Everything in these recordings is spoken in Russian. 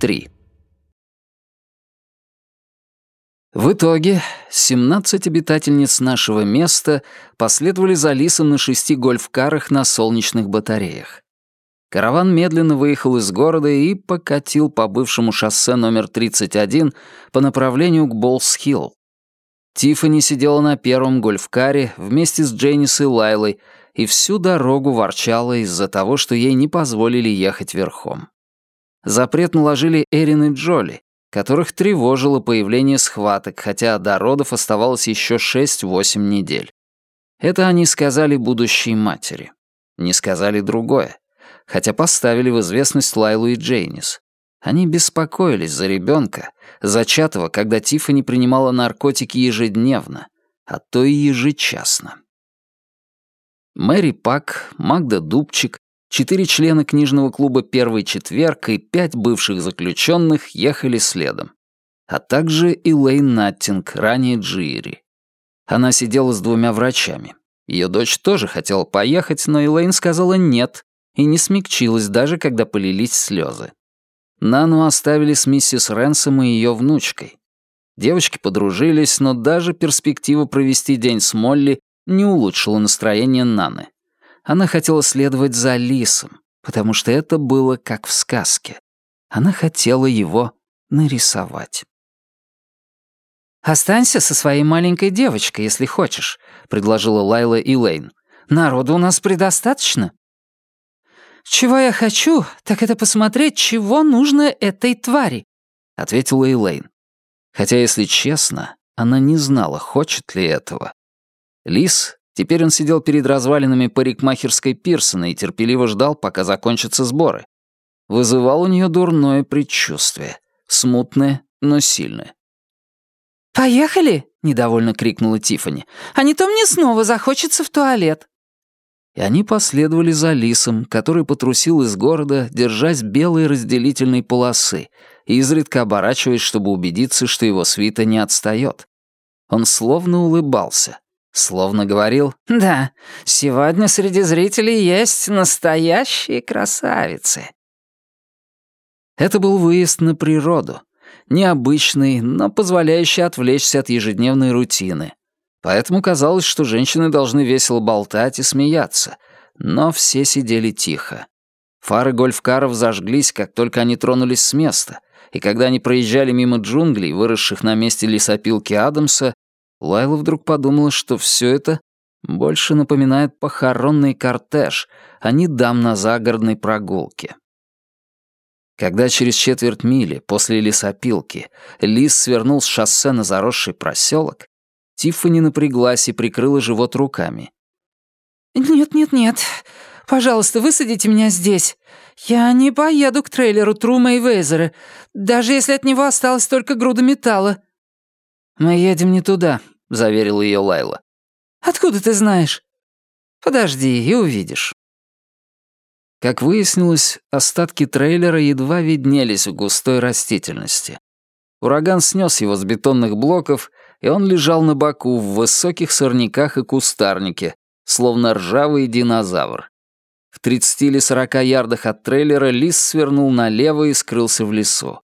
3. В итоге 17 обитательниц нашего места последовали за Лисом на шести гольф-карах на солнечных батареях. Караван медленно выехал из города и покатил по бывшему шоссе номер 31 по направлению к Болс-Хилл. Тиффани сидела на первом гольф-каре вместе с Дженнис и Лайлой и всю дорогу ворчала из-за того, что ей не позволили ехать верхом. Запрет наложили Эрин и Джоли, которых тревожило появление схваток, хотя до родов оставалось еще 6-8 недель. Это они сказали будущей матери. Не сказали другое хотя поставили в известность Лайлу и Джейнис. Они беспокоились за ребенка, зачатого, когда Тиффани принимала наркотики ежедневно, а то и ежечасно. Мэри Пак, Магда Дубчик, четыре члена книжного клуба «Первый четверг» и пять бывших заключенных ехали следом, а также и Лейн Наттинг, ранее Джири. Она сидела с двумя врачами. Ее дочь тоже хотела поехать, но Элейн сказала «нет», и не смягчилась даже, когда полились слезы. Нану оставили с миссис Ренсом и ее внучкой. Девочки подружились, но даже перспектива провести день с Молли не улучшила настроение Наны. Она хотела следовать за Лисом, потому что это было как в сказке. Она хотела его нарисовать. «Останься со своей маленькой девочкой, если хочешь», — предложила Лайла и Лейн. «Народу у нас предостаточно». «Чего я хочу, так это посмотреть, чего нужно этой твари», — ответила Элейн. Хотя, если честно, она не знала, хочет ли этого. Лис, теперь он сидел перед развалинами парикмахерской Пирсона и терпеливо ждал, пока закончатся сборы. Вызывал у нее дурное предчувствие, смутное, но сильное. «Поехали!» — недовольно крикнула Тифани. «А не то мне снова захочется в туалет» и они последовали за лисом, который потрусил из города, держась белой разделительной полосы, изредка оборачиваясь, чтобы убедиться, что его свита не отстает. Он словно улыбался, словно говорил «Да, сегодня среди зрителей есть настоящие красавицы». Это был выезд на природу, необычный, но позволяющий отвлечься от ежедневной рутины, Поэтому казалось, что женщины должны весело болтать и смеяться, но все сидели тихо. Фары гольфкаров зажглись, как только они тронулись с места, и когда они проезжали мимо джунглей, выросших на месте лесопилки Адамса, Лайла вдруг подумала, что все это больше напоминает похоронный кортеж, а не дам на загородной прогулке. Когда через четверть мили после лесопилки Лис свернул с шоссе на заросший проселок, Тиффани напряглась и прикрыла живот руками. «Нет-нет-нет, пожалуйста, высадите меня здесь. Я не поеду к трейлеру Трума и Вейзера, даже если от него осталась только груда металла». «Мы едем не туда», — заверила ее Лайла. «Откуда ты знаешь?» «Подожди и увидишь». Как выяснилось, остатки трейлера едва виднелись в густой растительности. Ураган снес его с бетонных блоков, и он лежал на боку в высоких сорняках и кустарнике, словно ржавый динозавр. В 30 или 40 ярдах от трейлера лис свернул налево и скрылся в лесу.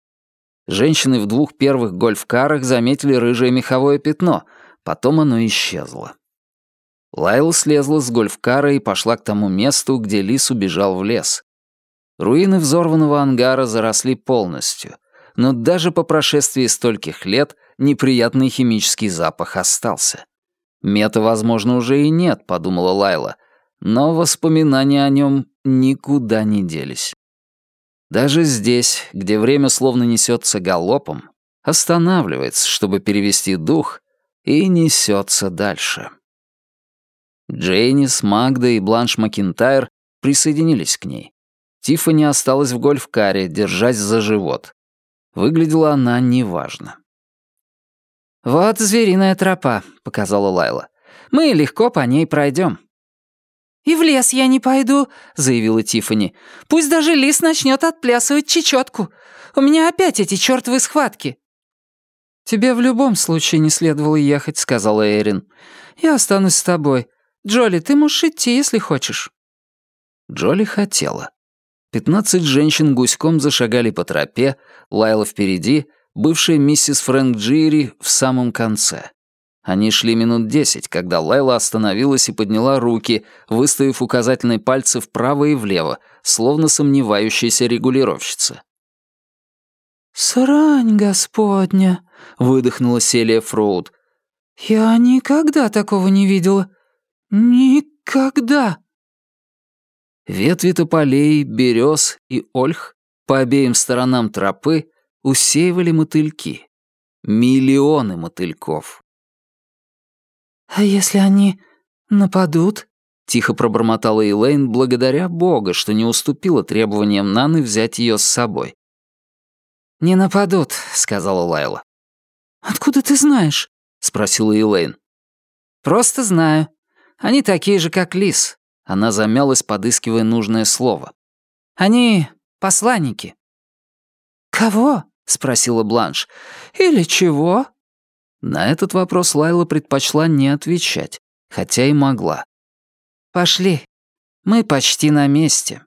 Женщины в двух первых гольф-карах заметили рыжее меховое пятно, потом оно исчезло. Лайла слезла с гольф-кара и пошла к тому месту, где лис убежал в лес. Руины взорванного ангара заросли полностью, но даже по прошествии стольких лет неприятный химический запах остался. Мета, возможно, уже и нет, подумала Лайла, но воспоминания о нем никуда не делись. Даже здесь, где время словно несется галопом, останавливается, чтобы перевести дух, и несется дальше. Джейнис, Магда и Бланш Макинтайр присоединились к ней. Тиффани осталась в гольф-каре, держась за живот. Выглядела она неважно. «Вот звериная тропа», — показала Лайла. «Мы легко по ней пройдем». «И в лес я не пойду», — заявила Тифани. «Пусть даже лис начнет отплясывать чечетку. У меня опять эти чертовы схватки». «Тебе в любом случае не следовало ехать», — сказала Эрин. «Я останусь с тобой. Джоли, ты можешь идти, если хочешь». Джоли хотела. Пятнадцать женщин гуськом зашагали по тропе, Лайла впереди, бывшая миссис Фрэнк Джири в самом конце. Они шли минут десять, когда Лайла остановилась и подняла руки, выставив указательные пальцы вправо и влево, словно сомневающаяся регулировщица. «Срань господня!» — выдохнула Селия Фроуд. «Я никогда такого не видела. Никогда!» Ветви тополей, берез и ольх по обеим сторонам тропы усеивали мотыльки. Миллионы мотыльков. «А если они нападут?» — тихо пробормотала Элейн, благодаря Бога, что не уступила требованиям Наны взять ее с собой. «Не нападут», — сказала Лайла. «Откуда ты знаешь?» — спросила Элейн. «Просто знаю. Они такие же, как лис». Она замялась, подыскивая нужное слово. «Они посланники». «Кого?» — спросила Бланш. «Или чего?» На этот вопрос Лайла предпочла не отвечать, хотя и могла. «Пошли. Мы почти на месте».